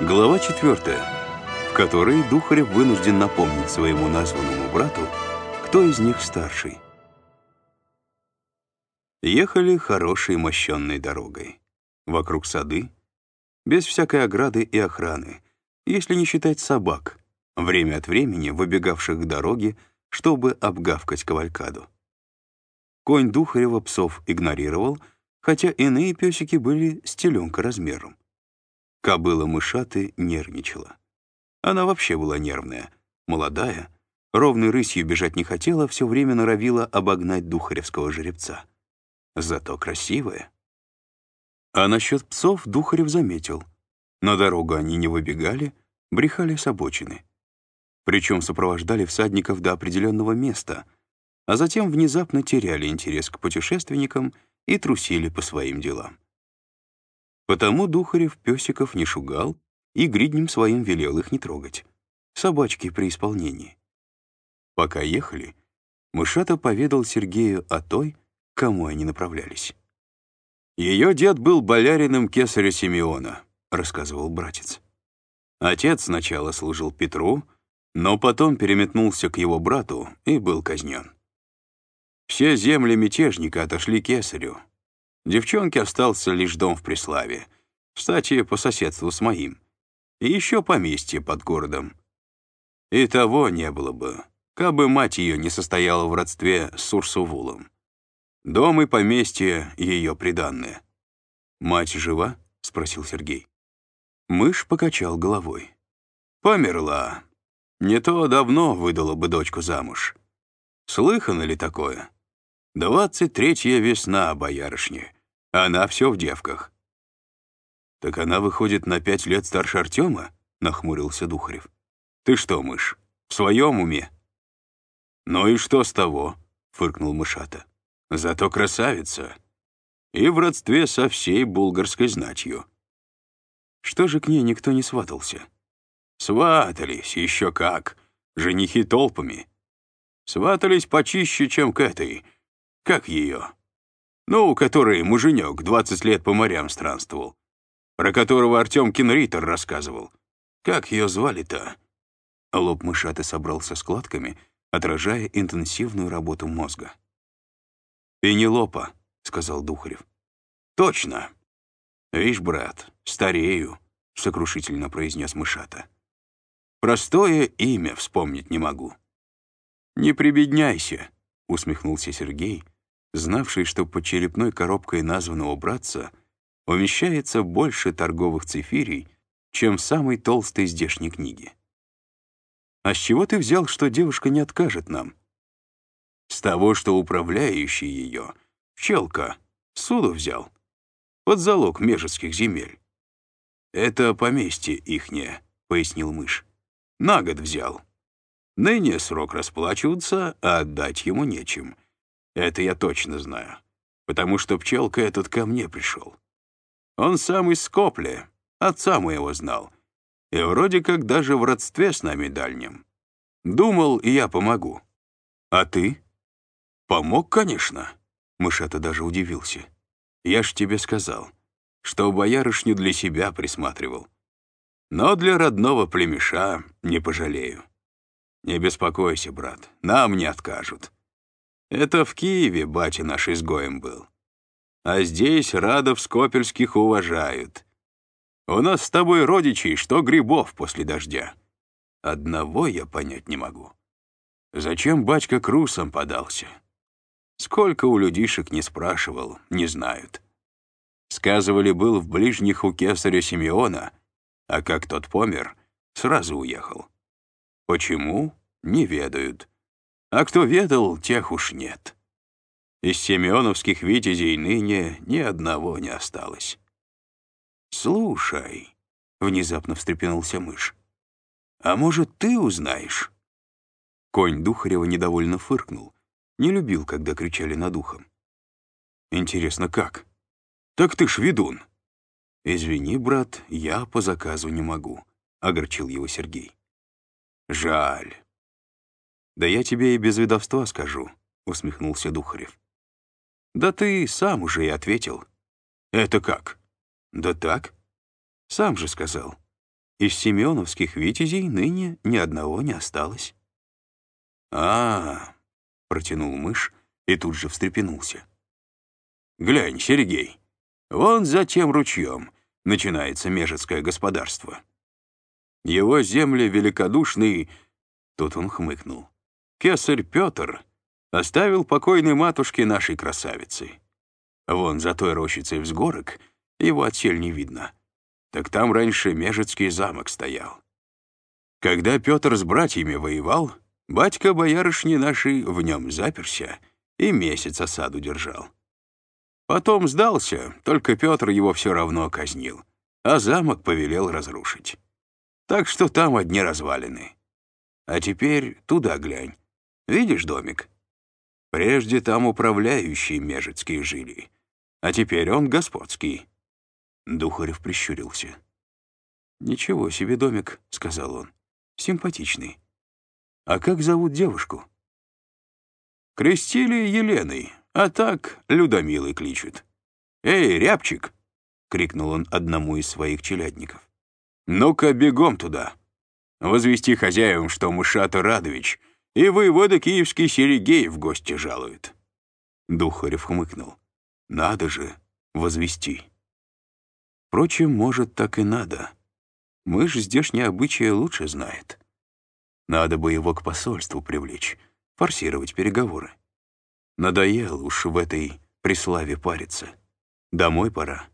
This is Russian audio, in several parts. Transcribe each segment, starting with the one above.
Глава четвертая, в которой Духарев вынужден напомнить своему названному брату, кто из них старший. Ехали хорошей мощенной дорогой. Вокруг сады, без всякой ограды и охраны, если не считать собак, время от времени выбегавших к дороге, чтобы обгавкать кавалькаду. Конь Духарева псов игнорировал, хотя иные песики были с теленка размером. Кобыла мышаты нервничала. Она вообще была нервная, молодая, ровной рысью бежать не хотела, все время норовила обогнать духаревского жеребца. Зато красивая. А насчет псов Духарев заметил. На дорогу они не выбегали, брехали с обочины. Причем сопровождали всадников до определенного места, а затем внезапно теряли интерес к путешественникам и трусили по своим делам. Потому Духарев песиков не шугал и гриднем своим велел их не трогать. Собачки при исполнении. Пока ехали, Мышата поведал Сергею о той, кому они направлялись. «Ее дед был болярином кесаря Симеона», — рассказывал братец. Отец сначала служил Петру, но потом переметнулся к его брату и был казнен. Все земли мятежника отошли кесарю, Девчонке остался лишь дом в Преславе, кстати, по соседству с моим, и еще поместье под городом. И того не было бы, кабы мать ее не состояла в родстве с Сурсувулом. Дом и поместье — ее приданное. «Мать жива?» — спросил Сергей. Мышь покачал головой. «Померла. Не то давно выдала бы дочку замуж. Слыхано ли такое?» Двадцать третья весна, боярышни. Она все в девках. «Так она выходит на пять лет старше Артема?» — нахмурился Духарев. «Ты что, мышь, в своем уме?» «Ну и что с того?» — фыркнул мышата. «Зато красавица. И в родстве со всей булгарской знатью». Что же к ней никто не сватался? Сватались, еще как. Женихи толпами. Сватались почище, чем к этой, как ее? Ну, который муженек 20 лет по морям странствовал. Про которого Артем Кенритер рассказывал. Как ее звали-то? Лоб мышаты собрался складками, отражая интенсивную работу мозга. «Пенелопа», — сказал Духарев. «Точно. Вишь, брат, старею», — сокрушительно произнес мышата. «Простое имя вспомнить не могу». «Не прибедняйся», — усмехнулся Сергей, знавший, что под черепной коробкой названного братца умещается больше торговых цифирий, чем в самой толстой здешней книге. «А с чего ты взял, что девушка не откажет нам?» «С того, что управляющий ее, пчелка, суду взял, под залог межеских земель». «Это поместье ихнее», — пояснил мышь. «На год взял. Ныне срок расплачиваться, а отдать ему нечем. Это я точно знаю, потому что пчелка этот ко мне пришел. Он сам из Скопля, отца моего знал, и вроде как даже в родстве с нами дальнем. Думал, и я помогу. А ты? Помог, конечно. Мышата даже удивился. Я ж тебе сказал, что боярышню для себя присматривал. Но для родного племеша не пожалею. Не беспокойся, брат, нам не откажут. Это в Киеве батя наш изгоем был. А здесь радов скопельских уважают. У нас с тобой родичей, что грибов после дождя. Одного я понять не могу. Зачем батька к русам подался? Сколько у людишек не спрашивал, не знают. Сказывали, был в ближних у кесаря Симеона, а как тот помер, сразу уехал. Почему? Не ведают а кто ведал, тех уж нет. Из семеновских витязей ныне ни одного не осталось. «Слушай», — внезапно встрепенулся мышь, «а может, ты узнаешь?» Конь Духарева недовольно фыркнул. Не любил, когда кричали над ухом. «Интересно, как?» «Так ты ж ведун». «Извини, брат, я по заказу не могу», — огорчил его Сергей. «Жаль. «Да я тебе и без ведовства скажу», — усмехнулся Духарев. «Да ты сам уже и ответил». «Это как?» «Да так. Сам же сказал. из семеновских витязей ныне ни одного не осталось. а, протянул мышь и тут же встрепенулся. «Глянь, Сергей, вон за тем ручьем начинается межецкое господарство. Его земли великодушный...» Тут он хмыкнул. «Кесарь Петр оставил покойной матушке нашей красавицы. Вон за той рощицей взгорок его отсель не видно. Так там раньше Межецкий замок стоял. Когда Петр с братьями воевал, батька боярышни нашей в нем заперся и месяц осаду держал. Потом сдался, только Петр его все равно казнил, а замок повелел разрушить. Так что там одни развалины. А теперь туда глянь. Видишь домик? Прежде там управляющие межецкие жили, а теперь он господский. Духарев прищурился. «Ничего себе домик», — сказал он. «Симпатичный. А как зовут девушку?» «Крестили Еленой, а так Людомилой кличут. Эй, рябчик!» — крикнул он одному из своих челядников. «Ну-ка, бегом туда. Возвести хозяевам, что Мышата Радович и воевода киевский Серегей в гости жалует». Духарев хмыкнул. «Надо же, возвести». Впрочем, может, так и надо. Мышь здешние обычаи лучше знает. Надо бы его к посольству привлечь, форсировать переговоры. Надоел уж в этой преславе париться. Домой пора.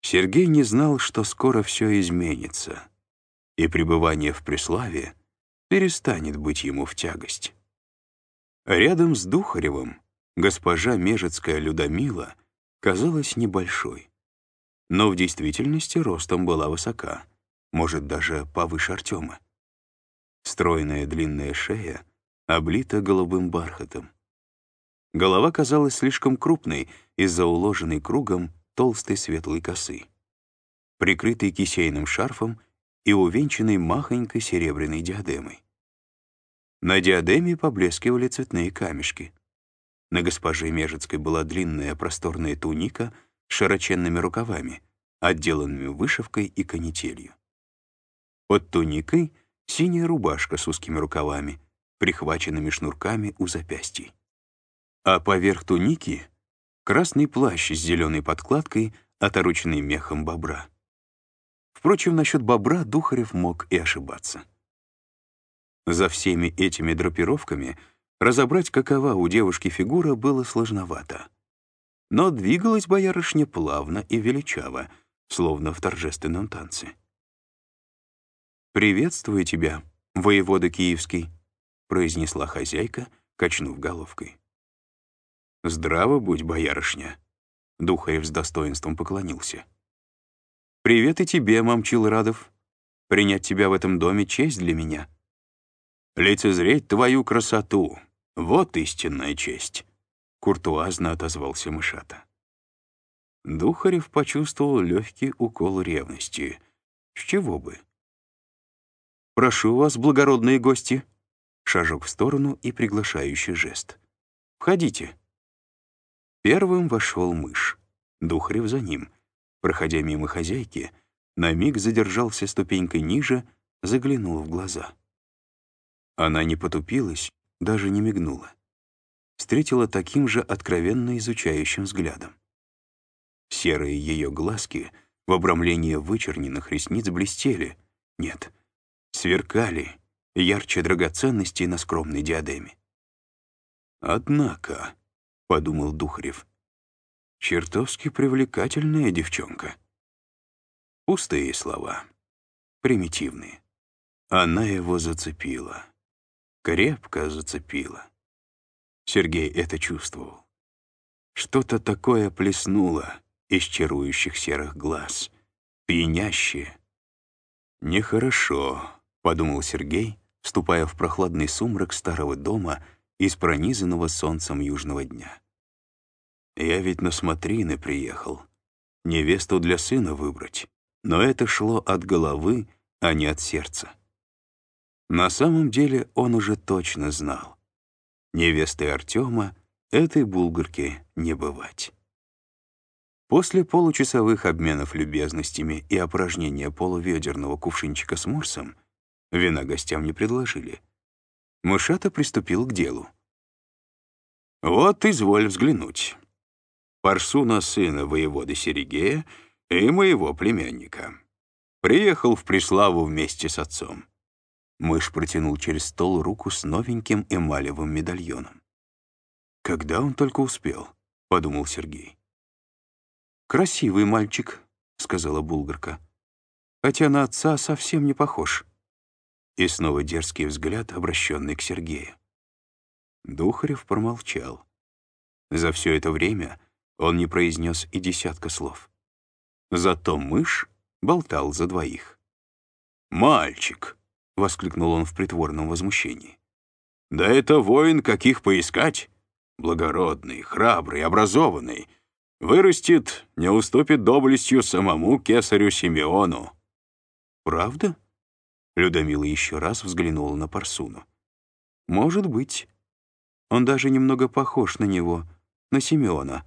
Сергей не знал, что скоро все изменится, и пребывание в Преславе перестанет быть ему в тягость. Рядом с Духаревым госпожа Межецкая Людомила казалась небольшой но в действительности ростом была высока, может, даже повыше Артема. Стройная длинная шея облита голубым бархатом. Голова казалась слишком крупной из-за уложенной кругом толстой светлой косы, прикрытой кисейным шарфом и увенчанной махонькой серебряной диадемой. На диадеме поблескивали цветные камешки. На госпоже Межецкой была длинная просторная туника — широченными рукавами, отделанными вышивкой и канителью. Под туникой синяя рубашка с узкими рукавами, прихваченными шнурками у запястий. А поверх туники — красный плащ с зеленой подкладкой, отороченный мехом бобра. Впрочем, насчет бобра Духарев мог и ошибаться. За всеми этими драпировками разобрать, какова у девушки фигура, было сложновато но двигалась боярышня плавно и величаво, словно в торжественном танце. «Приветствую тебя, воевода Киевский», — произнесла хозяйка, качнув головкой. «Здраво будь, боярышня», — Духарев с достоинством поклонился. «Привет и тебе, мамчил Радов. Принять тебя в этом доме — честь для меня. Лицезреть твою красоту — вот истинная честь». — куртуазно отозвался мышата. Духарев почувствовал легкий укол ревности. С чего бы? «Прошу вас, благородные гости!» Шажок в сторону и приглашающий жест. «Входите!» Первым вошел мышь. Духарев за ним. Проходя мимо хозяйки, на миг задержался ступенькой ниже, заглянул в глаза. Она не потупилась, даже не мигнула встретила таким же откровенно изучающим взглядом. Серые ее глазки в обрамлении вычерненных ресниц блестели, нет, сверкали, ярче драгоценностей на скромной диадеме. «Однако», — подумал Духарев, — «чертовски привлекательная девчонка». Пустые слова, примитивные. Она его зацепила, крепко зацепила. Сергей это чувствовал. Что-то такое плеснуло из чарующих серых глаз, пьянящее. «Нехорошо», — подумал Сергей, вступая в прохладный сумрак старого дома из пронизанного солнцем южного дня. «Я ведь на смотрины приехал, невесту для сына выбрать, но это шло от головы, а не от сердца». На самом деле он уже точно знал. Невесты Артема этой булгарки не бывать. После получасовых обменов любезностями и опорожнения полуведерного кувшинчика с морсом вина гостям не предложили. Мышата приступил к делу. «Вот изволь взглянуть. Парсуна сына воеводы Серегея и моего племянника. Приехал в Преславу вместе с отцом. Мышь протянул через стол руку с новеньким эмалевым медальоном. «Когда он только успел?» — подумал Сергей. «Красивый мальчик», — сказала Булгарка. «Хотя на отца совсем не похож». И снова дерзкий взгляд, обращенный к Сергею. Духарев промолчал. За все это время он не произнес и десятка слов. Зато мышь болтал за двоих. «Мальчик!» — воскликнул он в притворном возмущении. «Да это воин, каких поискать! Благородный, храбрый, образованный. Вырастет, не уступит доблестью самому кесарю Симеону». «Правда?» — Людомила еще раз взглянула на Парсуну. «Может быть. Он даже немного похож на него, на Симеона.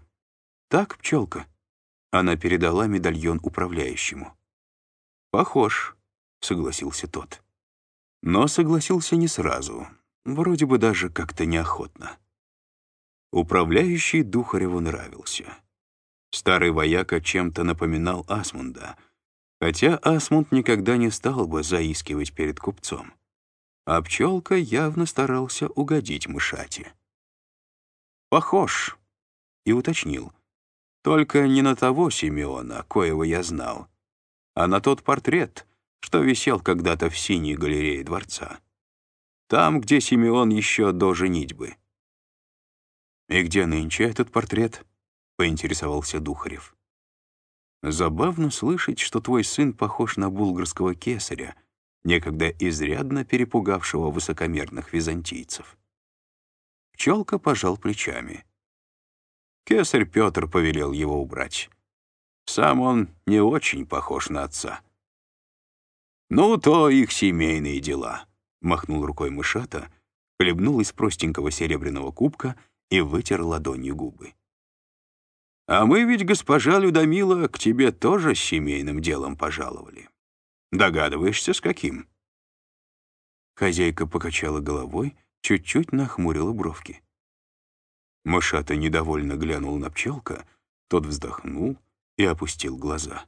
Так, пчелка?» Она передала медальон управляющему. «Похож», — согласился тот. Но согласился не сразу, вроде бы даже как-то неохотно. Управляющий Духареву нравился. Старый вояка чем-то напоминал Асмунда, хотя Асмунд никогда не стал бы заискивать перед купцом. А пчелка явно старался угодить мышате. «Похож», — и уточнил — только не на того Симеона, коего я знал, а на тот портрет, что висел когда-то в синей галерее дворца. Там, где Симеон еще до женитьбы. «И где нынче этот портрет?» — поинтересовался Духарев. «Забавно слышать, что твой сын похож на булгарского кесаря, некогда изрядно перепугавшего высокомерных византийцев». Пчелка пожал плечами — Кесарь Петр повелел его убрать. Сам он не очень похож на отца. «Ну, то их семейные дела», — махнул рукой мышата, хлебнул из простенького серебряного кубка и вытер ладонью губы. «А мы ведь, госпожа Людомила, к тебе тоже с семейным делом пожаловали. Догадываешься, с каким?» Хозяйка покачала головой, чуть-чуть нахмурила бровки. Мышата недовольно глянул на пчелка, тот вздохнул и опустил глаза.